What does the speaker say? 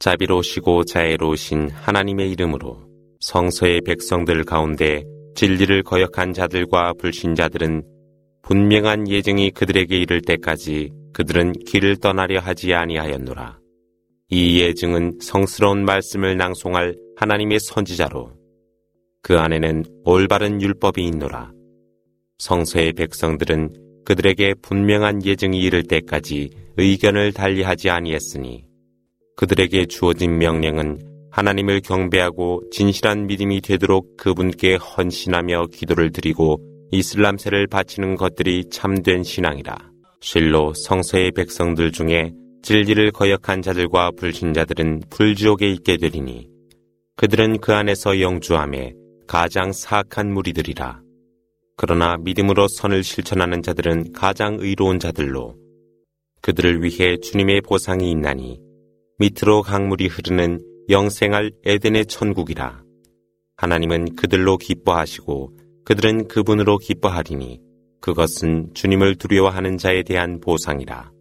자비로우시고 자애로우신 하나님의 이름으로 성서의 백성들 가운데 진리를 거역한 자들과 불신자들은 분명한 예증이 그들에게 이를 때까지 그들은 길을 떠나려 하지 아니하였노라. 이 예증은 성스러운 말씀을 낭송할 하나님의 선지자로 그 안에는 올바른 율법이 있노라. 성서의 백성들은 그들에게 분명한 예증이 이를 때까지 의견을 달리하지 아니했으니 그들에게 주어진 명령은 하나님을 경배하고 진실한 믿음이 되도록 그분께 헌신하며 기도를 드리고 이슬람세를 바치는 것들이 참된 신앙이라. 실로 성서의 백성들 중에 진리를 거역한 자들과 불신자들은 불지옥에 있게 되리니 그들은 그 안에서 영주함에 가장 사악한 무리들이라. 그러나 믿음으로 선을 실천하는 자들은 가장 의로운 자들로 그들을 위해 주님의 보상이 있나니 밑으로 강물이 흐르는 영생할 에덴의 천국이라. 하나님은 그들로 기뻐하시고 그들은 그분으로 기뻐하리니 그것은 주님을 두려워하는 자에 대한 보상이라.